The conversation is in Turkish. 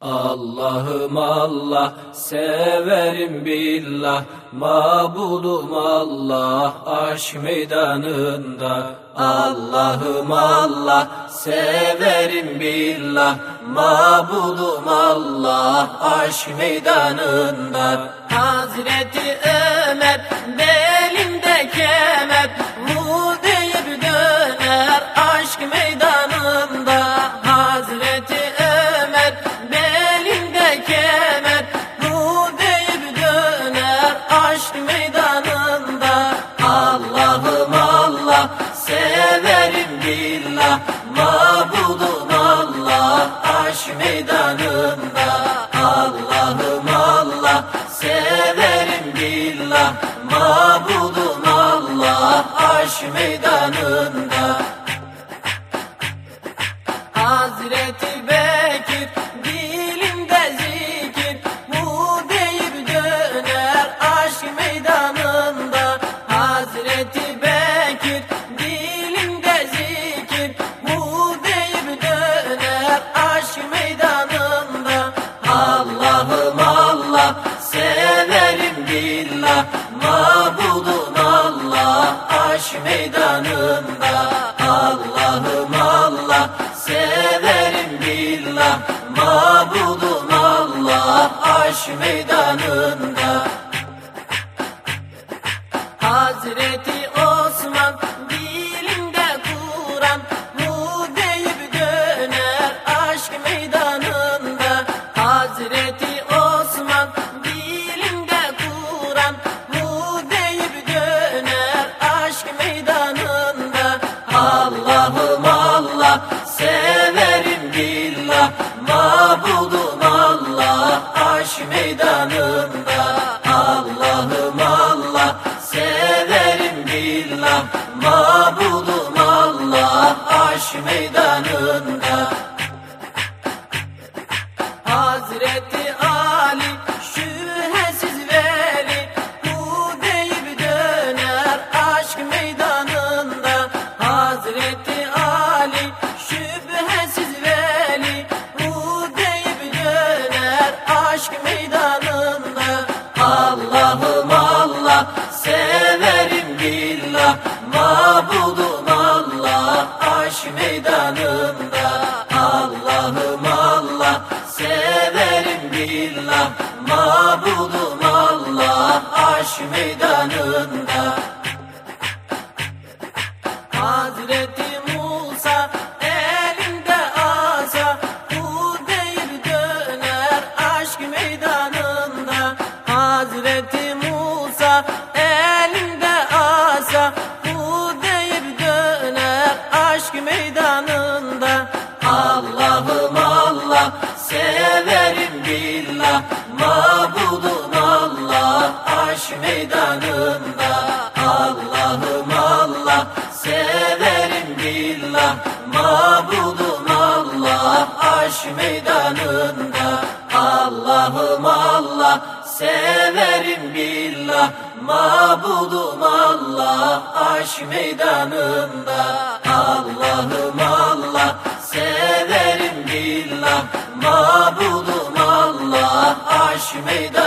Allah'ım Allah severim billah Mabudum Allah aşk meydanında. Allah'ım Allah severim billah Mabudum Allah aşk meydanında. Hazreti Ömer meydanında Allah'ım Allah severim billah Mabudum Allah aşk meydanında aşk meydanında Allah'ım Allah severim billah Mabudum Allah aşk meydanında. Hazreti Osman severim billah Mabudum Allah aşk meydanında Allah'ım Allah severim billah Mabudum Allah aşk meydanında. Allah'ım Allah severim billah Mabudum Allah aşk meydanında Hazreti Musa elinde asa Bu deyip döner aşk meydanında. Allah'ım Allah severim billah Mabudum Allah aşk meydanında. Allah'ım Allah severim billah Mabudum Allah aşk meydanında. Allah'ım Allah severim billah Mabudum Allah aş meydanında. Allah'ım Allah severim billah Mabudum Allah aş meydanında.